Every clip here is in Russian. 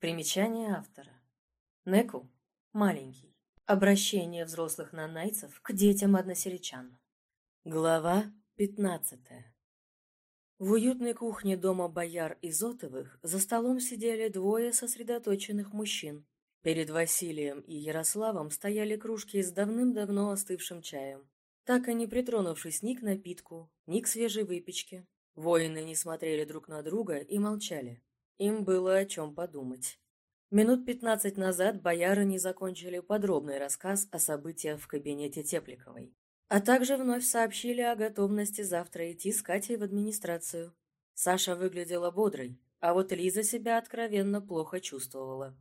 Примечание автора. Неку – маленький. Обращение взрослых нанайцев к детям-односельчан. Глава пятнадцатая. В уютной кухне дома бояр Изотовых за столом сидели двое сосредоточенных мужчин. Перед Василием и Ярославом стояли кружки с давным-давно остывшим чаем, так и не притронувшись ни к напитку, ни к свежей выпечке. Воины не смотрели друг на друга и молчали. Им было о чем подумать. Минут пятнадцать назад бояры не закончили подробный рассказ о событиях в кабинете Тепликовой, а также вновь сообщили о готовности завтра идти с Катей в администрацию. Саша выглядела бодрой, а вот Лиза себя откровенно плохо чувствовала.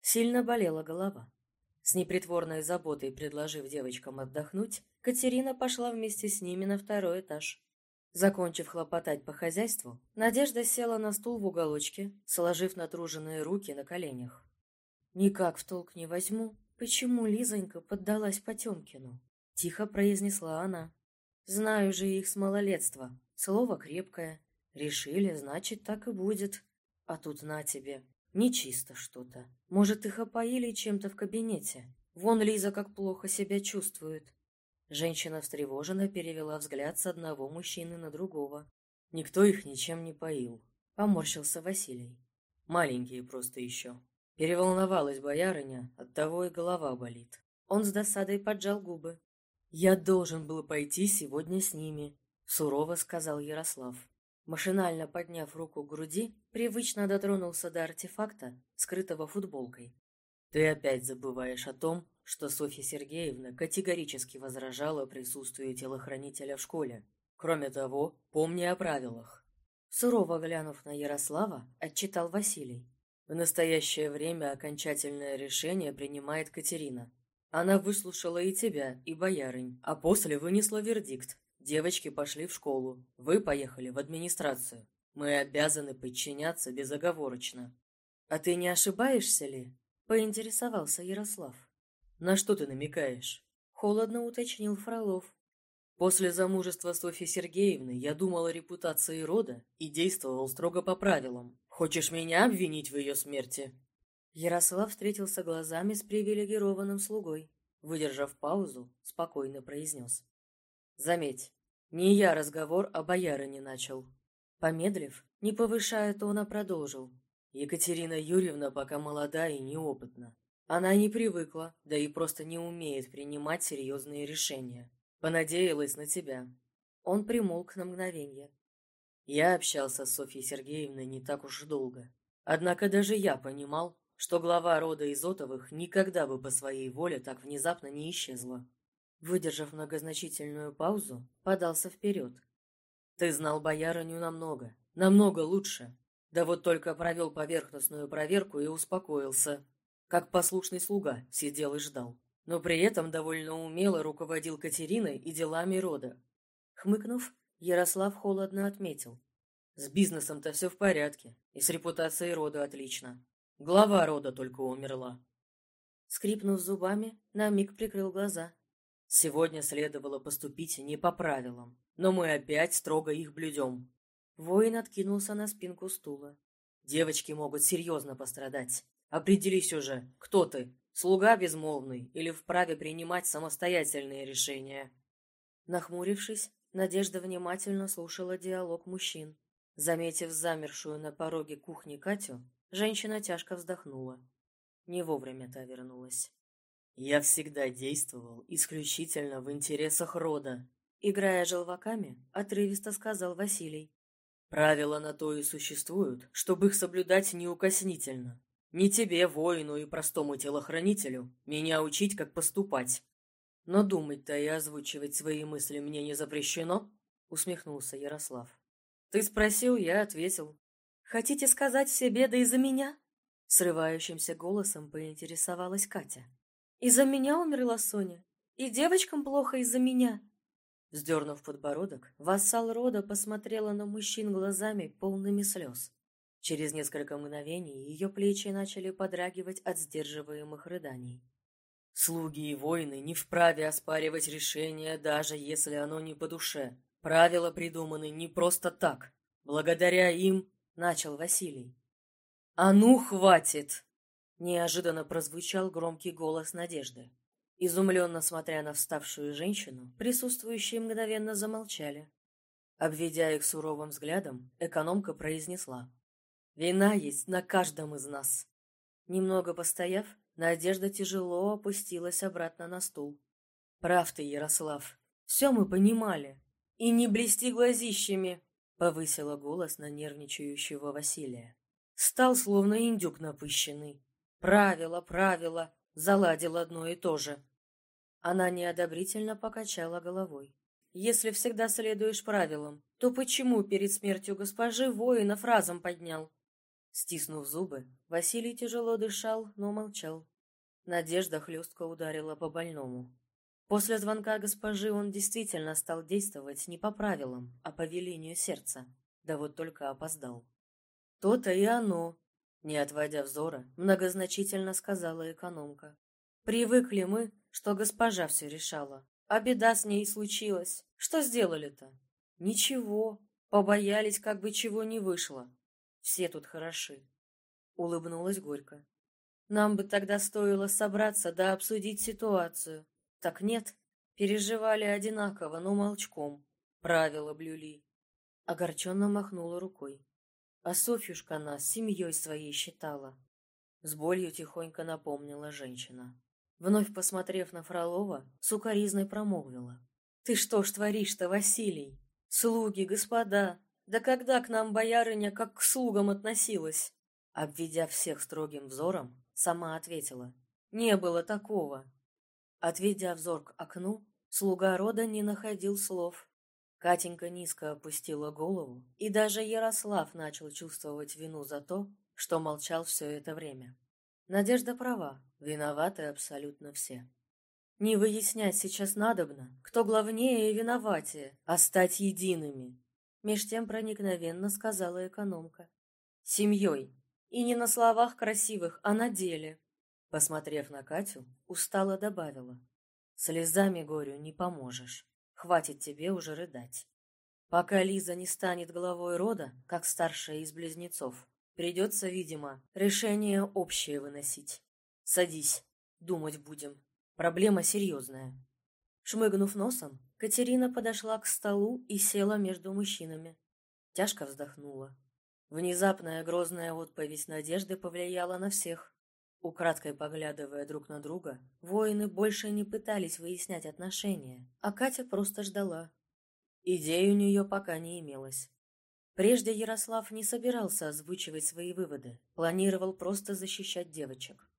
Сильно болела голова. С непритворной заботой предложив девочкам отдохнуть, Катерина пошла вместе с ними на второй этаж. Закончив хлопотать по хозяйству, Надежда села на стул в уголочке, сложив натруженные руки на коленях. «Никак в толк не возьму, почему Лизонька поддалась Потемкину?» — тихо произнесла она. «Знаю же их с малолетства. Слово крепкое. Решили, значит, так и будет. А тут на тебе. Нечисто что-то. Может, их опоили чем-то в кабинете. Вон Лиза как плохо себя чувствует. Женщина встревоженно перевела взгляд с одного мужчины на другого. Никто их ничем не поил. Поморщился Василий. Маленькие просто еще. Переволновалась боярыня, оттого и голова болит. Он с досадой поджал губы. «Я должен был пойти сегодня с ними», — сурово сказал Ярослав. Машинально подняв руку к груди, привычно дотронулся до артефакта, скрытого футболкой. «Ты опять забываешь о том, что Софья Сергеевна категорически возражала присутствию телохранителя в школе. Кроме того, помни о правилах. Сурово глянув на Ярослава, отчитал Василий. В настоящее время окончательное решение принимает Катерина. Она выслушала и тебя, и боярынь, а после вынесла вердикт. Девочки пошли в школу, вы поехали в администрацию. Мы обязаны подчиняться безоговорочно. А ты не ошибаешься ли? Поинтересовался Ярослав. «На что ты намекаешь?» — холодно уточнил Фролов. «После замужества Софьи Сергеевны я думал о репутации рода и действовал строго по правилам. Хочешь меня обвинить в ее смерти?» Ярослав встретился глазами с привилегированным слугой. Выдержав паузу, спокойно произнес. «Заметь, не я разговор о боярине начал». Помедлив, не повышая тона, продолжил. Екатерина Юрьевна пока молода и неопытна. Она не привыкла, да и просто не умеет принимать серьезные решения. Понадеялась на тебя. Он примолк на мгновение. Я общался с Софьей Сергеевной не так уж долго. Однако даже я понимал, что глава рода Изотовых никогда бы по своей воле так внезапно не исчезла. Выдержав многозначительную паузу, подался вперед. Ты знал боярыню намного, намного лучше. Да вот только провел поверхностную проверку и успокоился как послушный слуга, сидел и ждал. Но при этом довольно умело руководил Катериной и делами рода. Хмыкнув, Ярослав холодно отметил. С бизнесом-то все в порядке, и с репутацией рода отлично. Глава рода только умерла. Скрипнув зубами, на миг прикрыл глаза. Сегодня следовало поступить не по правилам, но мы опять строго их блюдем. Воин откинулся на спинку стула. Девочки могут серьезно пострадать. Определись уже, кто ты, слуга безмолвный или вправе принимать самостоятельные решения. Нахмурившись, Надежда внимательно слушала диалог мужчин. Заметив замершую на пороге кухни Катю, женщина тяжко вздохнула. Не вовремя та вернулась. «Я всегда действовал исключительно в интересах рода», играя желваками, отрывисто сказал Василий. «Правила на то и существуют, чтобы их соблюдать неукоснительно. Не тебе, воину и простому телохранителю, меня учить, как поступать. Но думать-то и озвучивать свои мысли мне не запрещено, усмехнулся Ярослав. Ты спросил, я ответил. Хотите сказать все беды из-за меня? Срывающимся голосом поинтересовалась Катя. Из-за меня умерла Соня. И девочкам плохо из-за меня. Сдернув подбородок, вассал рода посмотрела на мужчин глазами, полными слез. Через несколько мгновений ее плечи начали подрагивать от сдерживаемых рыданий. Слуги и воины не вправе оспаривать решение, даже если оно не по душе. Правила придуманы не просто так. Благодаря им, начал Василий. «А ну, хватит!» Неожиданно прозвучал громкий голос Надежды. Изумленно смотря на вставшую женщину, присутствующие мгновенно замолчали. Обведя их суровым взглядом, экономка произнесла. «Вина есть на каждом из нас». Немного постояв, Надежда тяжело опустилась обратно на стул. «Прав ты, Ярослав. Все мы понимали. И не блести глазищами!» — повысила голос на нервничающего Василия. Стал словно индюк напыщенный. «Правило, правило!» — заладил одно и то же. Она неодобрительно покачала головой. «Если всегда следуешь правилам, то почему перед смертью госпожи воинов разом поднял?» Стиснув зубы, Василий тяжело дышал, но молчал. Надежда хлестко ударила по больному. После звонка госпожи он действительно стал действовать не по правилам, а по велению сердца. Да вот только опоздал. То-то и оно, не отводя взора, многозначительно сказала экономка. Привыкли мы, что госпожа все решала. А беда с ней случилась. Что сделали-то? Ничего. Побоялись, как бы чего не вышло. Все тут хороши. Улыбнулась горько. Нам бы тогда стоило собраться да обсудить ситуацию. Так нет, переживали одинаково, но молчком. Правила блюли. Огорченно махнула рукой. А Софьюшка нас семьей своей считала. С болью тихонько напомнила женщина. Вновь посмотрев на Фролова, сукоризной промолвила. «Ты что ж творишь-то, Василий? Слуги, господа, да когда к нам боярыня как к слугам относилась?» Обведя всех строгим взором, сама ответила. «Не было такого. Отведя взор к окну, слуга рода не находил слов. Катенька низко опустила голову, и даже Ярослав начал чувствовать вину за то, что молчал все это время. Надежда права, виноваты абсолютно все. Не выяснять сейчас надобно, кто главнее и виноватее, а стать едиными. Меж тем проникновенно сказала экономка. Семьей. И не на словах красивых, а на деле. Посмотрев на Катю, устало добавила. «Слезами горю не поможешь. Хватит тебе уже рыдать. Пока Лиза не станет главой рода, как старшая из близнецов, придется, видимо, решение общее выносить. Садись, думать будем. Проблема серьезная». Шмыгнув носом, Катерина подошла к столу и села между мужчинами. Тяжко вздохнула. Внезапная грозная отповедь Надежды повлияла на всех. Украдкой поглядывая друг на друга, воины больше не пытались выяснять отношения, а Катя просто ждала. Идей у нее пока не имелось. Прежде Ярослав не собирался озвучивать свои выводы, планировал просто защищать девочек.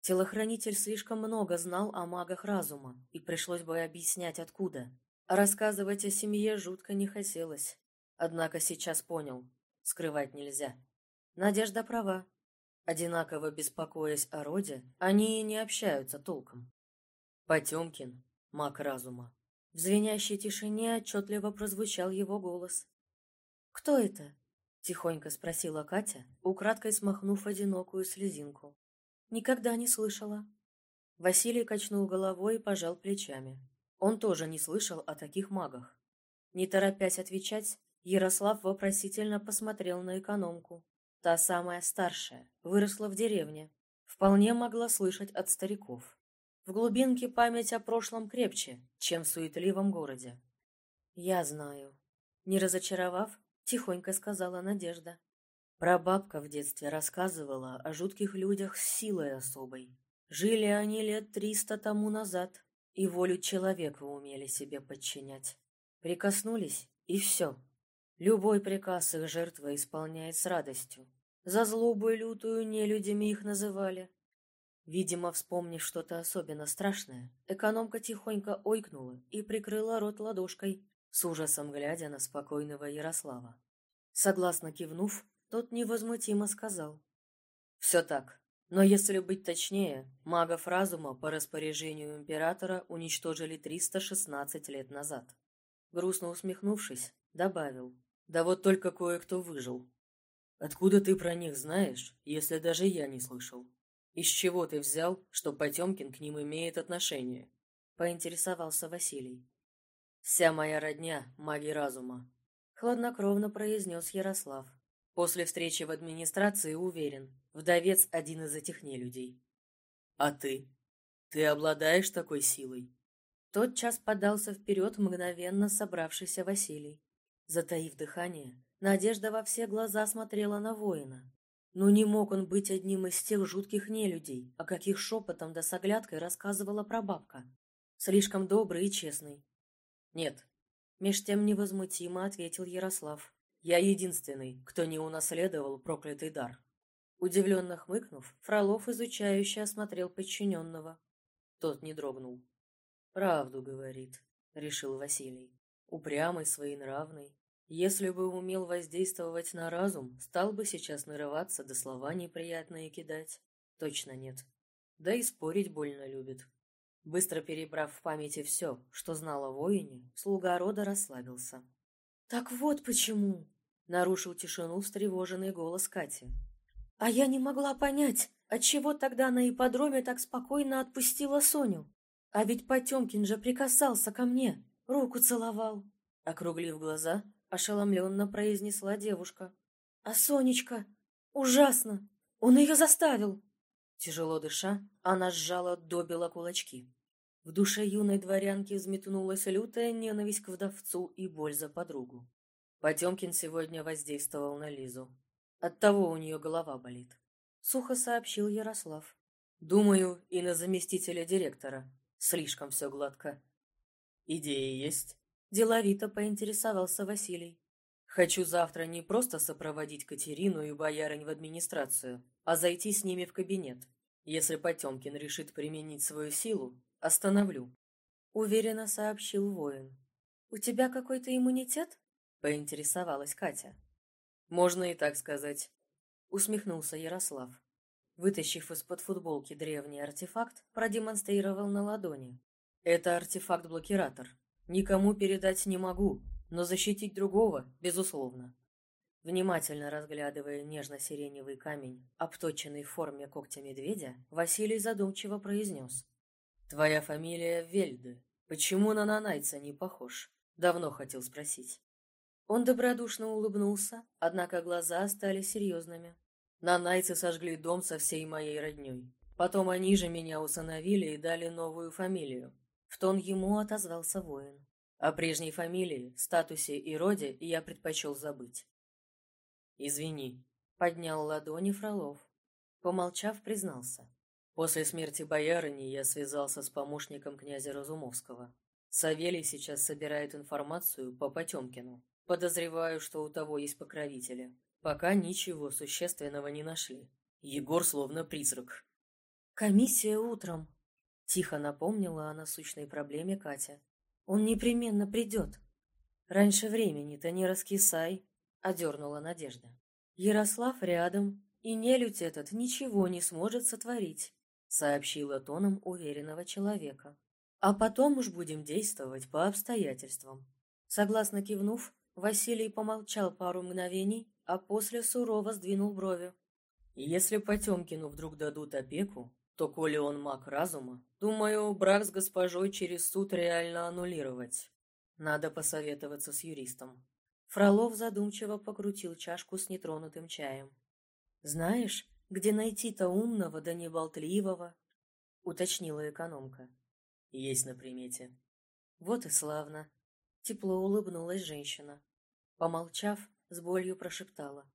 Телохранитель слишком много знал о магах разума, и пришлось бы объяснять откуда. А рассказывать о семье жутко не хотелось. Однако сейчас понял, скрывать нельзя. Надежда права, Одинаково беспокоясь о роде, они и не общаются толком. Потемкин, маг разума. В звенящей тишине отчетливо прозвучал его голос. «Кто это?» — тихонько спросила Катя, украдкой смахнув одинокую слезинку. «Никогда не слышала». Василий качнул головой и пожал плечами. Он тоже не слышал о таких магах. Не торопясь отвечать, Ярослав вопросительно посмотрел на экономку. Та самая старшая, выросла в деревне, вполне могла слышать от стариков. В глубинке память о прошлом крепче, чем в суетливом городе. «Я знаю». Не разочаровав, тихонько сказала Надежда. Прабабка в детстве рассказывала о жутких людях с силой особой. Жили они лет триста тому назад, и волю человека умели себе подчинять. Прикоснулись, и все, Любой приказ их жертва исполняет с радостью. За злобу и лютую нелюдями их называли. Видимо, вспомнив что-то особенно страшное, экономка тихонько ойкнула и прикрыла рот ладошкой, с ужасом глядя на спокойного Ярослава. Согласно кивнув, тот невозмутимо сказал. «Все так. Но если быть точнее, магов разума по распоряжению императора уничтожили 316 лет назад». Грустно усмехнувшись, добавил. Да вот только кое-кто выжил. Откуда ты про них знаешь, если даже я не слышал? Из чего ты взял, что Потемкин к ним имеет отношение? Поинтересовался Василий. Вся моя родня — маги разума. Хладнокровно произнес Ярослав. После встречи в администрации уверен, вдовец один из этих нелюдей. А ты? Ты обладаешь такой силой? Тот час подался вперед мгновенно собравшийся Василий. Затаив дыхание, Надежда во все глаза смотрела на воина. Но не мог он быть одним из тех жутких нелюдей, о каких шепотом да с оглядкой рассказывала прабабка. Слишком добрый и честный. Нет, меж тем невозмутимо ответил Ярослав. Я единственный, кто не унаследовал проклятый дар. Удивленно хмыкнув, Фролов изучающе осмотрел подчиненного. Тот не дрогнул. «Правду говорит», — решил Василий. «Упрямый, своенравный, если бы умел воздействовать на разум, стал бы сейчас нарываться, да слова неприятные кидать. Точно нет. Да и спорить больно любит. Быстро перебрав в памяти все, что знал о воине, слуга рода расслабился. «Так вот почему!» — нарушил тишину встревоженный голос Кати. «А я не могла понять, отчего тогда на ипподроме так спокойно отпустила Соню. А ведь Потемкин же прикасался ко мне, руку целовал». Округлив глаза, ошеломленно произнесла девушка. «А Сонечка? Ужасно! Он ее заставил!» Тяжело дыша, она сжала до бела кулачки. В душе юной дворянки взметнулась лютая ненависть к вдовцу и боль за подругу. Потемкин сегодня воздействовал на Лизу. Оттого у нее голова болит. Сухо сообщил Ярослав. Думаю, и на заместителя директора. Слишком все гладко. Идеи есть? Деловито поинтересовался Василий. Хочу завтра не просто сопроводить Катерину и боярынь в администрацию, а зайти с ними в кабинет. Если Потемкин решит применить свою силу, остановлю. Уверенно сообщил воин. У тебя какой-то иммунитет? Поинтересовалась Катя. Можно и так сказать. Усмехнулся Ярослав. Вытащив из-под футболки древний артефакт, продемонстрировал на ладони. Это артефакт-блокиратор. Никому передать не могу, но защитить другого, безусловно. Внимательно разглядывая нежно-сиреневый камень, обточенный в форме когтя медведя, Василий задумчиво произнес. «Твоя фамилия Вельды. Почему на Нанайца не похож?» Давно хотел спросить. Он добродушно улыбнулся, однако глаза стали серьезными. Нанайцы сожгли дом со всей моей родней. Потом они же меня усыновили и дали новую фамилию. В тон ему отозвался воин. О прежней фамилии, статусе и роде я предпочел забыть. «Извини», — поднял ладони Фролов. Помолчав, признался. После смерти боярыни я связался с помощником князя Разумовского. Савелий сейчас собирает информацию по Потемкину. Подозреваю, что у того есть покровители. Пока ничего существенного не нашли. Егор словно призрак. «Комиссия утром», Тихо напомнила о насущной проблеме Катя. «Он непременно придет». «Раньше времени-то не раскисай», — одернула Надежда. «Ярослав рядом, и нелюдь этот ничего не сможет сотворить», — сообщила тоном уверенного человека. «А потом уж будем действовать по обстоятельствам». Согласно кивнув, Василий помолчал пару мгновений, а после сурово сдвинул брови. «Если Потемкину вдруг дадут опеку, то, коли он маг разума, думаю, брак с госпожой через суд реально аннулировать. Надо посоветоваться с юристом. Фролов задумчиво покрутил чашку с нетронутым чаем. «Знаешь, где найти-то умного да неболтливого?» — уточнила экономка. «Есть на примете». «Вот и славно». Тепло улыбнулась женщина. Помолчав, с болью прошептала.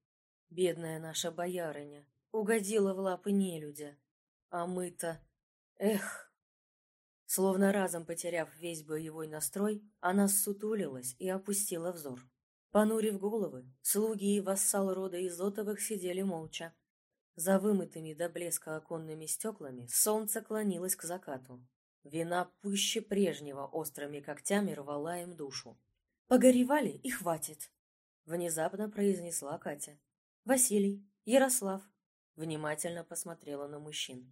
«Бедная наша боярыня, угодила в лапы нелюдя. А мы-то... Эх! Словно разом потеряв весь боевой настрой, она ссутулилась и опустила взор. Понурив головы, слуги и вассал рода Изотовых сидели молча. За вымытыми до блеска оконными стеклами солнце клонилось к закату. Вина пуще прежнего острыми когтями рвала им душу. «Погоревали и хватит!» — внезапно произнесла Катя. «Василий, Ярослав, Внимательно посмотрела на мужчин.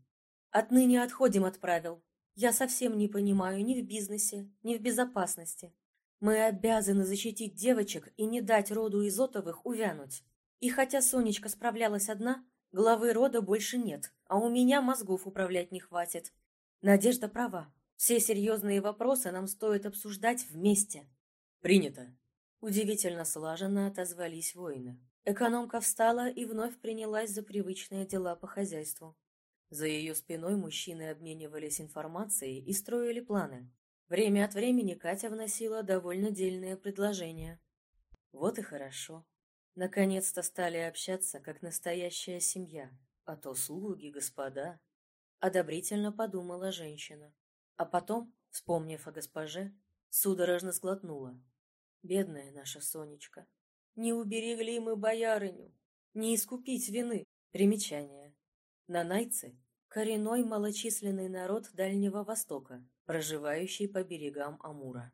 «Отныне отходим от правил. Я совсем не понимаю ни в бизнесе, ни в безопасности. Мы обязаны защитить девочек и не дать роду Изотовых увянуть. И хотя Сонечка справлялась одна, главы рода больше нет, а у меня мозгов управлять не хватит. Надежда права. Все серьезные вопросы нам стоит обсуждать вместе. Принято. Удивительно слаженно отозвались воины. Экономка встала и вновь принялась за привычные дела по хозяйству. За ее спиной мужчины обменивались информацией и строили планы. Время от времени Катя вносила довольно дельные предложения. Вот и хорошо. Наконец-то стали общаться, как настоящая семья, а то слуги, господа. Одобрительно подумала женщина. А потом, вспомнив о госпоже, судорожно сглотнула. Бедная наша Сонечка. Не уберегли мы боярыню. Не искупить вины. Примечание. Нанайцы – коренной малочисленный народ Дальнего Востока, проживающий по берегам Амура.